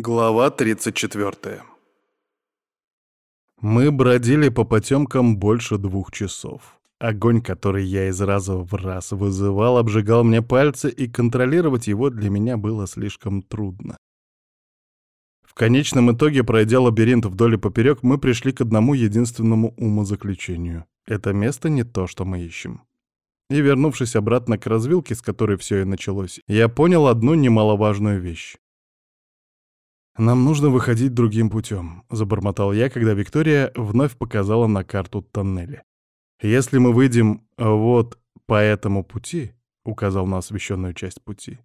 Глава 34 Мы бродили по потемкам больше двух часов. Огонь, который я из раза в раз вызывал, обжигал мне пальцы, и контролировать его для меня было слишком трудно. В конечном итоге, пройдя лабиринт вдоль и поперек, мы пришли к одному единственному умозаключению. Это место не то, что мы ищем. И вернувшись обратно к развилке, с которой все и началось, я понял одну немаловажную вещь. «Нам нужно выходить другим путем», — забормотал я, когда Виктория вновь показала на карту тоннеля. «Если мы выйдем вот по этому пути», — указал на освещенную часть пути,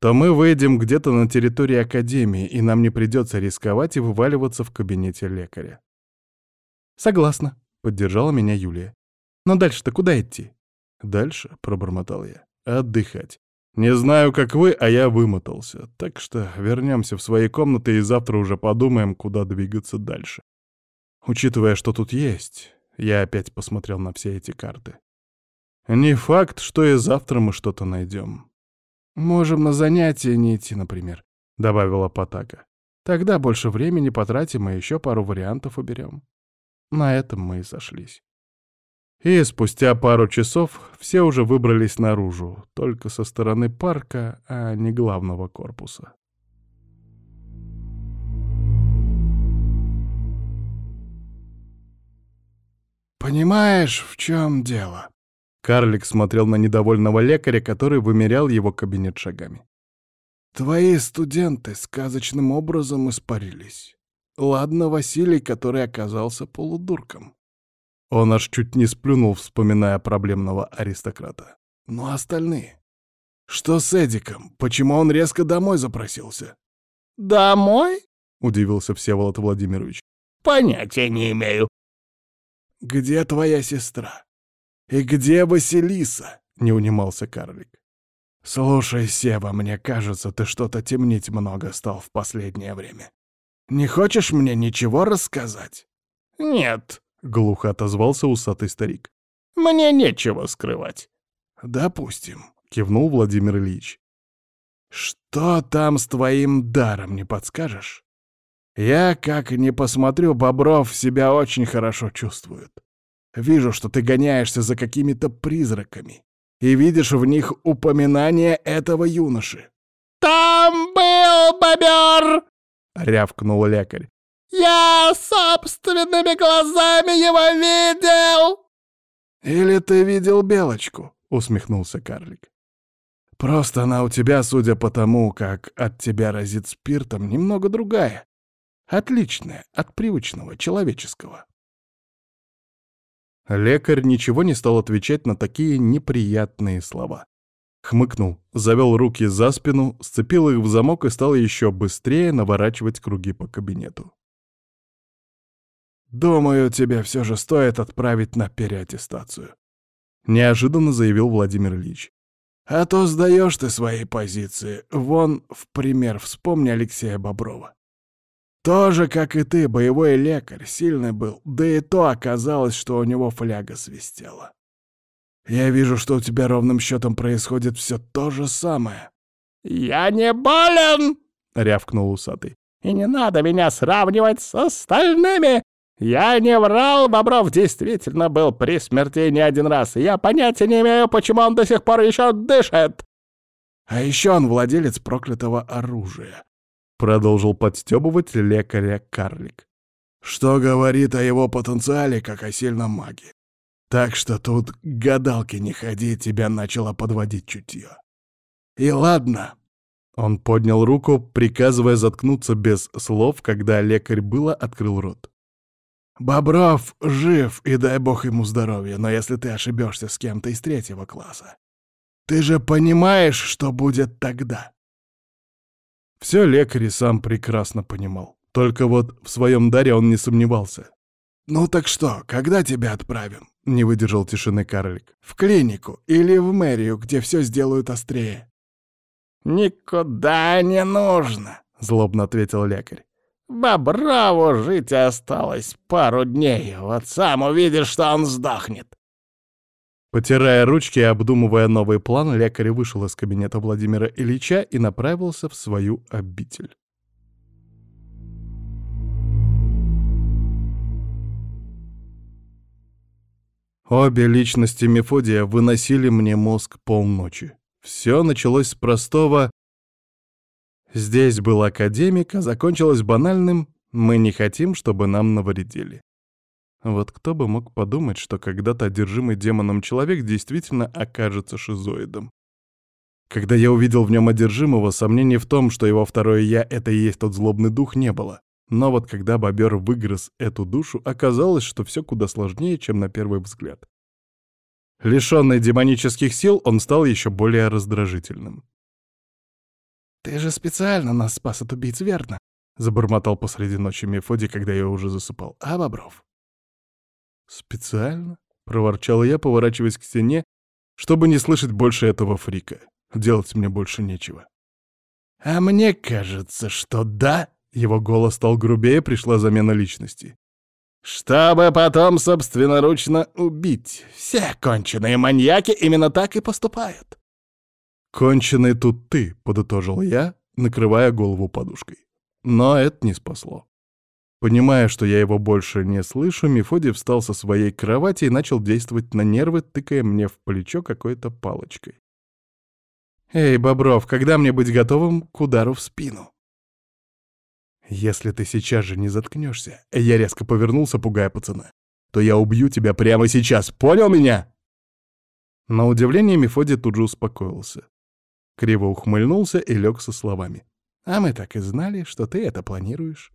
то мы выйдем где-то на территории Академии, и нам не придется рисковать и вываливаться в кабинете лекаря. «Согласна», — поддержала меня Юлия. «Но дальше-то куда идти?» «Дальше», — пробормотал я, — «отдыхать. Не знаю, как вы, а я вымотался. Так что вернемся в свои комнаты и завтра уже подумаем, куда двигаться дальше. Учитывая, что тут есть, я опять посмотрел на все эти карты. Не факт, что и завтра мы что-то найдем. Можем на занятия не идти, например, добавила Потака. Тогда больше времени потратим и еще пару вариантов уберем. На этом мы и сошлись. И спустя пару часов все уже выбрались наружу, только со стороны парка, а не главного корпуса. «Понимаешь, в чем дело?» Карлик смотрел на недовольного лекаря, который вымерял его кабинет шагами. «Твои студенты сказочным образом испарились. Ладно, Василий, который оказался полудурком. Он аж чуть не сплюнул, вспоминая проблемного аристократа. «Ну а остальные? Что с Эдиком? Почему он резко домой запросился?» «Домой?» — удивился Всеволод Владимирович. «Понятия не имею». «Где твоя сестра? И где Василиса?» — не унимался карлик. «Слушай, Сева, мне кажется, ты что-то темнить много стал в последнее время. Не хочешь мне ничего рассказать?» «Нет», — глухо отозвался усатый старик. «Мне нечего скрывать». «Допустим», — кивнул Владимир Ильич. «Что там с твоим даром, не подскажешь? Я, как не посмотрю, Бобров себя очень хорошо чувствует. Вижу, что ты гоняешься за какими-то призраками и видишь в них упоминание этого юноши». «Там был бобер!» — рявкнул лекарь. Я собственными глазами его видел!» «Или ты видел Белочку?» — усмехнулся карлик. «Просто она у тебя, судя по тому, как от тебя разит спиртом, немного другая. Отличная от привычного, человеческого». Лекарь ничего не стал отвечать на такие неприятные слова. Хмыкнул, завел руки за спину, сцепил их в замок и стал еще быстрее наворачивать круги по кабинету. «Думаю, тебе все же стоит отправить на переаттестацию», — неожиданно заявил Владимир Ильич. «А то сдаешь ты свои позиции. Вон, в пример, вспомни Алексея Боброва. Тоже, как и ты, боевой лекарь, сильный был, да и то оказалось, что у него фляга свистела. Я вижу, что у тебя ровным счетом происходит все то же самое». «Я не болен!» — рявкнул усатый. «И не надо меня сравнивать с остальными! «Я не врал, Бобров действительно был при смерти не один раз, я понятия не имею, почему он до сих пор еще дышит!» «А еще он владелец проклятого оружия», — продолжил подстебывать лекаря Карлик. «Что говорит о его потенциале, как о сильном маге. Так что тут гадалки не ходи, тебя начало подводить чутье. И ладно». Он поднял руку, приказывая заткнуться без слов, когда лекарь было открыл рот. Бобров жив, и дай бог ему здоровья, но если ты ошибешься с кем-то из третьего класса, ты же понимаешь, что будет тогда?» Все лекарь сам прекрасно понимал. Только вот в своем даре он не сомневался. «Ну так что, когда тебя отправим?» — не выдержал тишины карлик. «В клинику или в мэрию, где все сделают острее?» «Никуда не нужно», — злобно ответил лекарь. Бобраву жить осталось пару дней. Вот сам увидишь, что он сдохнет. Потирая ручки и обдумывая новый план, лекарь вышел из кабинета Владимира Ильича и направился в свою обитель. Обе личности Мефодия выносили мне мозг полночи. Все началось с простого «Здесь был академик», а закончилось банальным «Мы не хотим, чтобы нам навредили». Вот кто бы мог подумать, что когда-то одержимый демоном человек действительно окажется шизоидом. Когда я увидел в нем одержимого, сомнений в том, что его второе «я» — это и есть тот злобный дух, не было. Но вот когда бобер выгрыз эту душу, оказалось, что все куда сложнее, чем на первый взгляд. Лишенный демонических сил, он стал еще более раздражительным. «Ты же специально нас спас от убийц, верно?» — забормотал посреди ночи Мефодий, когда я уже засыпал. «А, Бобров?» «Специально?» — проворчал я, поворачиваясь к стене, чтобы не слышать больше этого фрика. Делать мне больше нечего. «А мне кажется, что да!» Его голос стал грубее, пришла замена личности. «Чтобы потом собственноручно убить. Все конченые маньяки именно так и поступают». «Конченый тут ты», — подытожил я, накрывая голову подушкой. Но это не спасло. Понимая, что я его больше не слышу, Мефодий встал со своей кровати и начал действовать на нервы, тыкая мне в плечо какой-то палочкой. «Эй, Бобров, когда мне быть готовым к удару в спину?» «Если ты сейчас же не заткнешься, я резко повернулся, пугая пацана, то я убью тебя прямо сейчас, понял меня?» На удивление Мефодий тут же успокоился. Криво ухмыльнулся и лег со словами. «А мы так и знали, что ты это планируешь».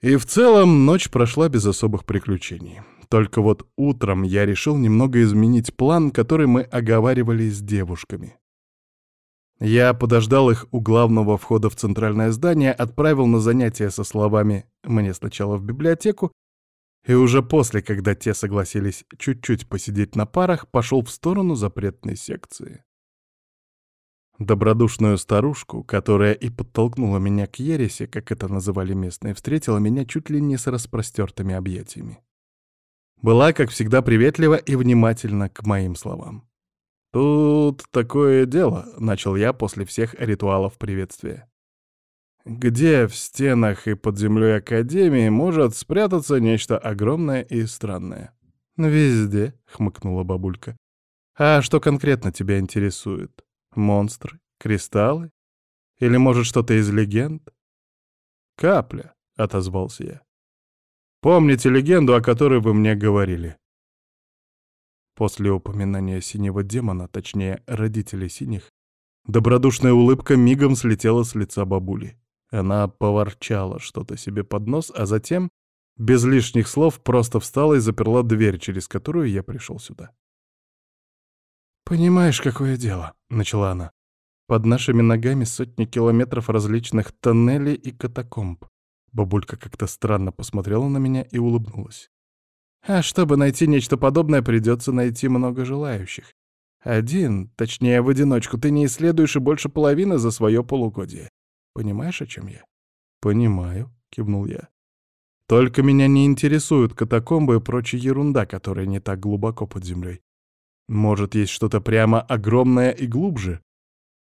И в целом ночь прошла без особых приключений. Только вот утром я решил немного изменить план, который мы оговаривали с девушками. Я подождал их у главного входа в центральное здание, отправил на занятия со словами «мне сначала в библиотеку», и уже после, когда те согласились чуть-чуть посидеть на парах, пошел в сторону запретной секции. Добродушную старушку, которая и подтолкнула меня к ереси, как это называли местные, встретила меня чуть ли не с распростертыми объятиями. Была, как всегда, приветлива и внимательна к моим словам. «Тут такое дело», — начал я после всех ритуалов приветствия. «Где в стенах и под землей Академии может спрятаться нечто огромное и странное?» «Везде», — хмыкнула бабулька. «А что конкретно тебя интересует? Монстры? Кристаллы? Или, может, что-то из легенд?» «Капля», — отозвался я. «Помните легенду, о которой вы мне говорили?» После упоминания синего демона, точнее, родителей синих, добродушная улыбка мигом слетела с лица бабули. Она поворчала что-то себе под нос, а затем, без лишних слов, просто встала и заперла дверь, через которую я пришел сюда. «Понимаешь, какое дело?» — начала она. «Под нашими ногами сотни километров различных тоннелей и катакомб». Бабулька как-то странно посмотрела на меня и улыбнулась. А чтобы найти нечто подобное, придется найти много желающих. Один, точнее, в одиночку, ты не исследуешь и больше половины за свое полугодие. Понимаешь, о чем я? Понимаю, кивнул я. Только меня не интересуют катакомбы и прочая ерунда, которая не так глубоко под землей. Может, есть что-то прямо огромное и глубже?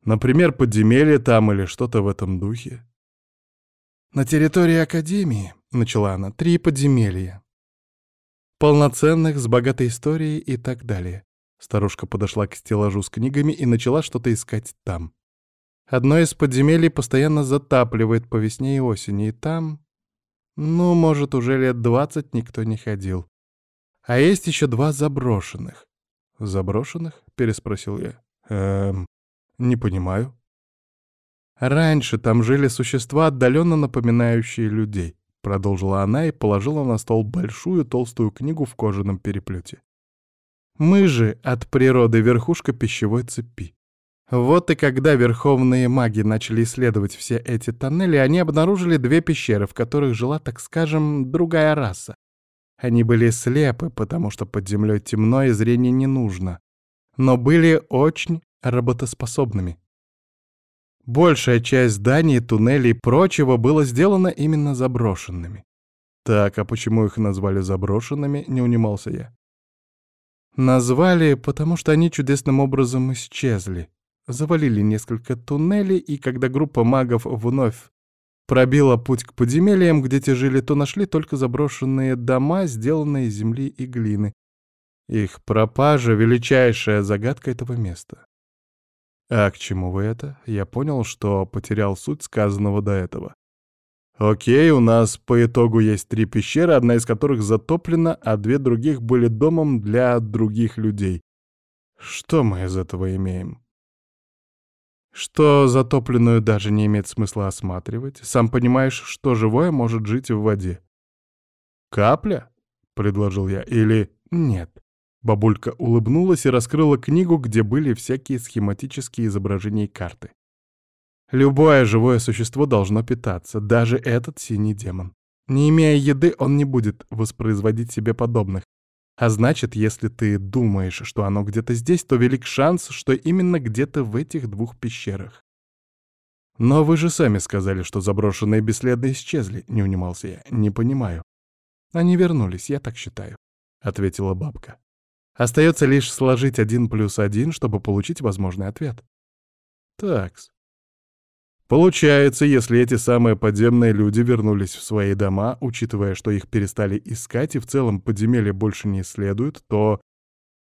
Например, подземелье там или что-то в этом духе? На территории Академии, — начала она, — три подземелья полноценных, с богатой историей и так далее. Старушка подошла к стеллажу с книгами и начала что-то искать там. Одно из подземелий постоянно затапливает по весне и осени, и там... Ну, может, уже лет двадцать никто не ходил. А есть еще два заброшенных. «Заброшенных?» — переспросил я. «Эм, не понимаю». Раньше там жили существа, отдаленно напоминающие людей. — продолжила она и положила на стол большую толстую книгу в кожаном переплете. «Мы же от природы верхушка пищевой цепи. Вот и когда верховные маги начали исследовать все эти тоннели, они обнаружили две пещеры, в которых жила, так скажем, другая раса. Они были слепы, потому что под землей темно и зрение не нужно, но были очень работоспособными. Большая часть зданий, туннелей и прочего было сделано именно заброшенными. Так, а почему их назвали заброшенными, не унимался я. Назвали, потому что они чудесным образом исчезли. Завалили несколько туннелей, и когда группа магов вновь пробила путь к подземельям, где те жили, то нашли только заброшенные дома, сделанные из земли и глины. Их пропажа — величайшая загадка этого места. А к чему вы это? Я понял, что потерял суть сказанного до этого. Окей, у нас по итогу есть три пещеры, одна из которых затоплена, а две других были домом для других людей. Что мы из этого имеем? Что затопленную даже не имеет смысла осматривать. Сам понимаешь, что живое может жить в воде. «Капля?» — предложил я. «Или нет?» Бабулька улыбнулась и раскрыла книгу, где были всякие схематические изображения и карты. Любое живое существо должно питаться, даже этот синий демон. Не имея еды, он не будет воспроизводить себе подобных. А значит, если ты думаешь, что оно где-то здесь, то велик шанс, что именно где-то в этих двух пещерах. Но вы же сами сказали, что заброшенные бесследно исчезли, не унимался я. Не понимаю. Они вернулись, я так считаю, ответила бабка. Остается лишь сложить один плюс один, чтобы получить возможный ответ. Такс. Получается, если эти самые подземные люди вернулись в свои дома, учитывая, что их перестали искать и в целом подземелья больше не исследуют, то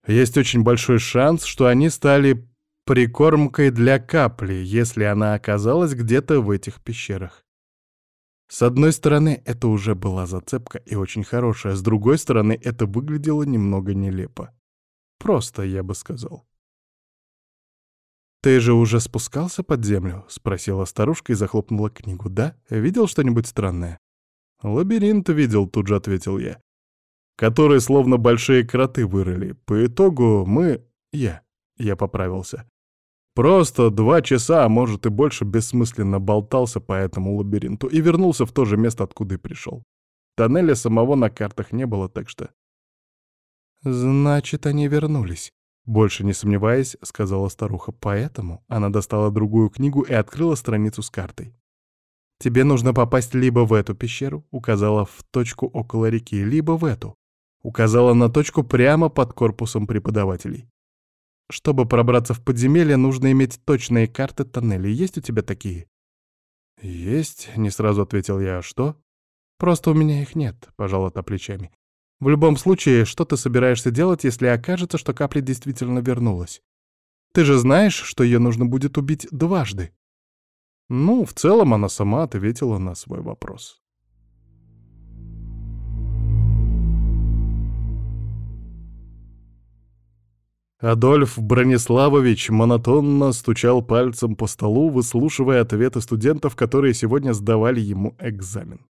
есть очень большой шанс, что они стали прикормкой для капли, если она оказалась где-то в этих пещерах. С одной стороны, это уже была зацепка и очень хорошая, с другой стороны, это выглядело немного нелепо. Просто, я бы сказал. «Ты же уже спускался под землю?» — спросила старушка и захлопнула книгу. «Да? Видел что-нибудь странное?» «Лабиринт видел», — тут же ответил я. «Которые словно большие кроты вырыли. По итогу мы... Я. Я поправился. Просто два часа, а может и больше, бессмысленно болтался по этому лабиринту и вернулся в то же место, откуда и пришел. Тоннеля самого на картах не было, так что «Значит, они вернулись», — больше не сомневаясь, сказала старуха. Поэтому она достала другую книгу и открыла страницу с картой. «Тебе нужно попасть либо в эту пещеру», — указала в точку около реки, «либо в эту», — указала на точку прямо под корпусом преподавателей. «Чтобы пробраться в подземелье, нужно иметь точные карты тоннелей. Есть у тебя такие?» «Есть», — не сразу ответил я. «А что?» «Просто у меня их нет», — пожала та плечами. В любом случае, что ты собираешься делать, если окажется, что капля действительно вернулась? Ты же знаешь, что ее нужно будет убить дважды. Ну, в целом она сама ответила на свой вопрос. Адольф Брониславович монотонно стучал пальцем по столу, выслушивая ответы студентов, которые сегодня сдавали ему экзамен.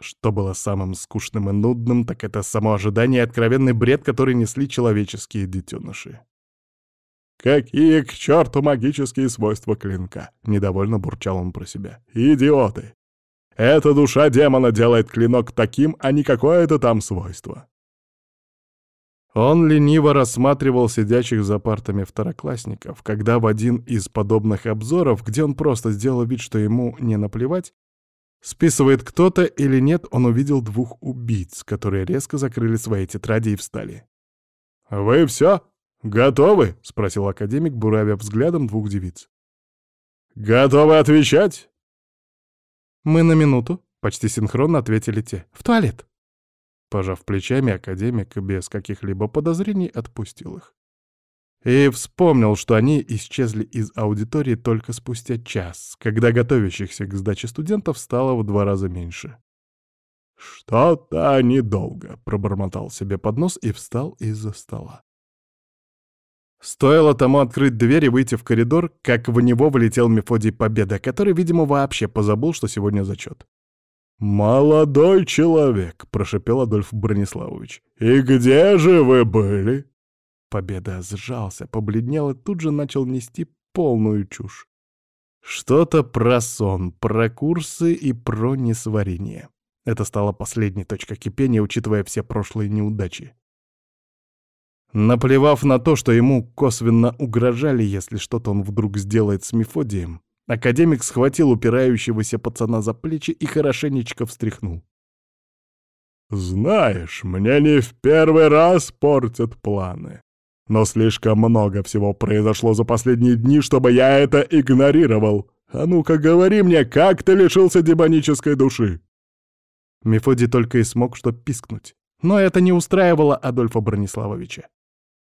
Что было самым скучным и нудным, так это само ожидание и откровенный бред, который несли человеческие детеныши. «Какие к черту магические свойства клинка?» — недовольно бурчал он про себя. «Идиоты! Эта душа демона делает клинок таким, а не какое-то там свойство». Он лениво рассматривал сидящих за партами второклассников, когда в один из подобных обзоров, где он просто сделал вид, что ему не наплевать, Списывает кто-то или нет, он увидел двух убийц, которые резко закрыли свои тетради и встали. «Вы все? Готовы?» — спросил академик, буравя взглядом двух девиц. «Готовы отвечать?» «Мы на минуту», — почти синхронно ответили те. «В туалет». Пожав плечами, академик без каких-либо подозрений отпустил их. И вспомнил, что они исчезли из аудитории только спустя час, когда готовящихся к сдаче студентов стало в два раза меньше. «Что-то недолго», — пробормотал себе под нос и встал из-за стола. Стоило тому открыть дверь и выйти в коридор, как в него влетел Мефодий Победа, который, видимо, вообще позабыл, что сегодня зачет. «Молодой человек», — прошепел Адольф Брониславович, — «и где же вы были?» Победа сжался, побледнел и тут же начал нести полную чушь. Что-то про сон, про курсы и про несварение. Это стало последней точкой кипения, учитывая все прошлые неудачи. Наплевав на то, что ему косвенно угрожали, если что-то он вдруг сделает с Мефодием, академик схватил упирающегося пацана за плечи и хорошенечко встряхнул. «Знаешь, мне не в первый раз портят планы. Но слишком много всего произошло за последние дни, чтобы я это игнорировал. А ну-ка говори мне, как ты лишился демонической души?» Мефодий только и смог что пискнуть. Но это не устраивало Адольфа Брониславовича.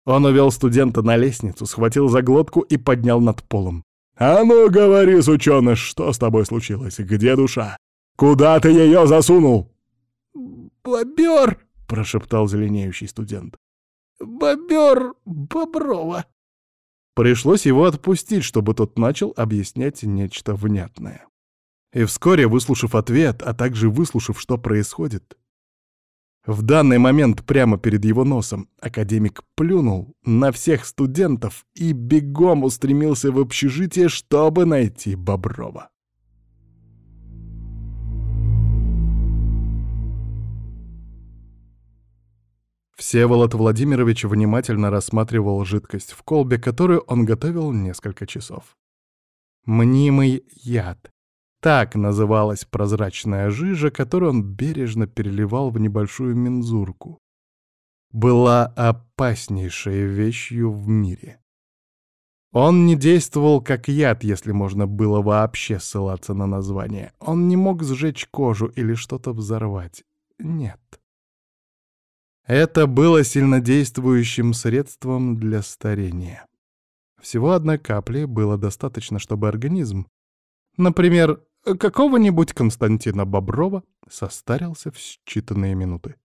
Он увел студента на лестницу, схватил за глотку и поднял над полом. «А ну, говори, сучёныш, что с тобой случилось? Где душа? Куда ты ее засунул?» «Бобер!» — прошептал зеленеющий студент. «Бобер Боброва!» Пришлось его отпустить, чтобы тот начал объяснять нечто внятное. И вскоре, выслушав ответ, а также выслушав, что происходит, в данный момент прямо перед его носом академик плюнул на всех студентов и бегом устремился в общежитие, чтобы найти Боброва. Всеволод Владимирович внимательно рассматривал жидкость в колбе, которую он готовил несколько часов. Мнимый яд. Так называлась прозрачная жижа, которую он бережно переливал в небольшую мензурку. Была опаснейшей вещью в мире. Он не действовал как яд, если можно было вообще ссылаться на название. Он не мог сжечь кожу или что-то взорвать. Нет. Это было сильнодействующим средством для старения. Всего одной капли было достаточно, чтобы организм, например, какого-нибудь Константина Боброва, состарился в считанные минуты.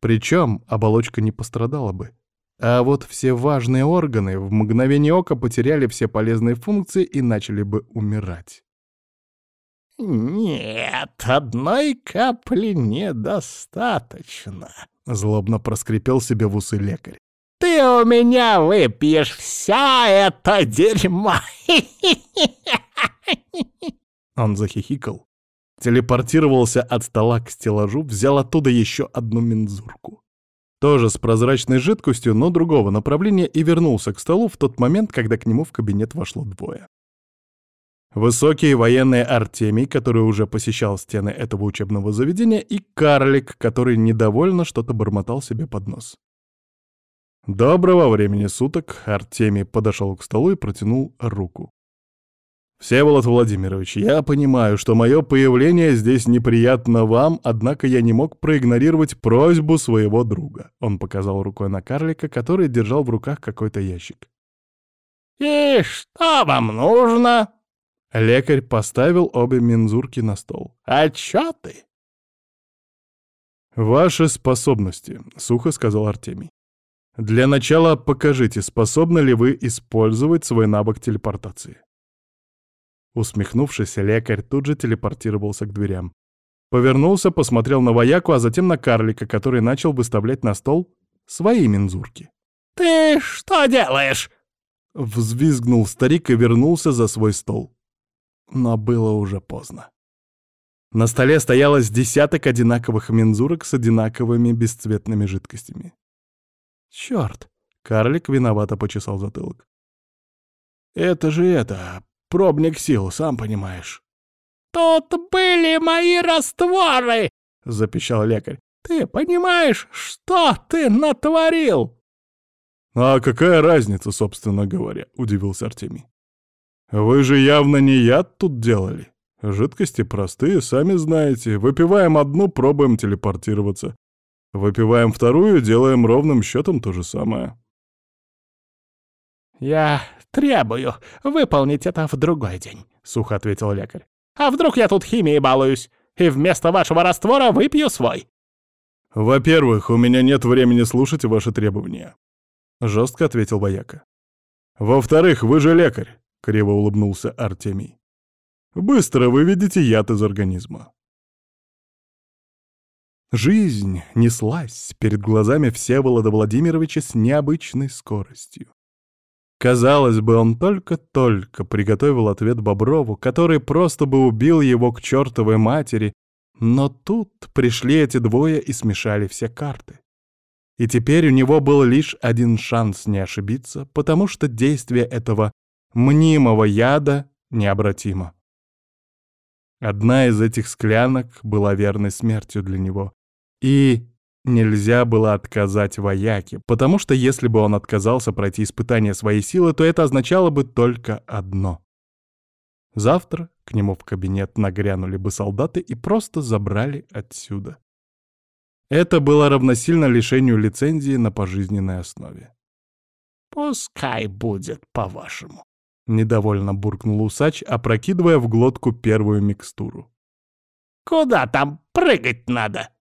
Причем оболочка не пострадала бы. А вот все важные органы в мгновение ока потеряли все полезные функции и начали бы умирать. «Нет, одной капли недостаточно», — злобно проскрипел себе в усы лекарь. «Ты у меня выпьешь вся это дерьмо!» Он захихикал, телепортировался от стола к стеллажу, взял оттуда еще одну мензурку. Тоже с прозрачной жидкостью, но другого направления, и вернулся к столу в тот момент, когда к нему в кабинет вошло двое. Высокий военный Артемий, который уже посещал стены этого учебного заведения, и карлик, который недовольно что-то бормотал себе под нос. Доброго времени суток Артемий подошел к столу и протянул руку. «Всеволод Владимирович, я понимаю, что мое появление здесь неприятно вам, однако я не мог проигнорировать просьбу своего друга». Он показал рукой на карлика, который держал в руках какой-то ящик. «И что вам нужно?» Лекарь поставил обе мензурки на стол. «Отчеты?» «Ваши способности», — сухо сказал Артемий. «Для начала покажите, способны ли вы использовать свой навык телепортации». Усмехнувшись, лекарь тут же телепортировался к дверям. Повернулся, посмотрел на вояку, а затем на карлика, который начал выставлять на стол свои мензурки. «Ты что делаешь?» Взвизгнул старик и вернулся за свой стол но было уже поздно. На столе стоялось десяток одинаковых мензурок с одинаковыми бесцветными жидкостями. Черт! Карлик виновато почесал затылок. «Это же это, пробник сил, сам понимаешь». «Тут были мои растворы!» — запищал лекарь. «Ты понимаешь, что ты натворил?» «А какая разница, собственно говоря?» — удивился Артемий. «Вы же явно не яд тут делали. Жидкости простые, сами знаете. Выпиваем одну, пробуем телепортироваться. Выпиваем вторую, делаем ровным счетом то же самое». «Я требую выполнить это в другой день», — сухо ответил лекарь. «А вдруг я тут химией балуюсь, и вместо вашего раствора выпью свой?» «Во-первых, у меня нет времени слушать ваши требования», — жестко ответил вояка. «Во-вторых, вы же лекарь. — криво улыбнулся Артемий. «Быстро выведите яд из организма». Жизнь неслась перед глазами Всеволода Владимировича с необычной скоростью. Казалось бы, он только-только приготовил ответ Боброву, который просто бы убил его к чертовой матери, но тут пришли эти двое и смешали все карты. И теперь у него был лишь один шанс не ошибиться, потому что действие этого мнимого яда необратимо. Одна из этих склянок была верной смертью для него. И нельзя было отказать вояке, потому что если бы он отказался пройти испытание своей силы, то это означало бы только одно. Завтра к нему в кабинет нагрянули бы солдаты и просто забрали отсюда. Это было равносильно лишению лицензии на пожизненной основе. «Пускай будет по-вашему», — недовольно буркнул усач, опрокидывая в глотку первую микстуру. «Куда там прыгать надо?»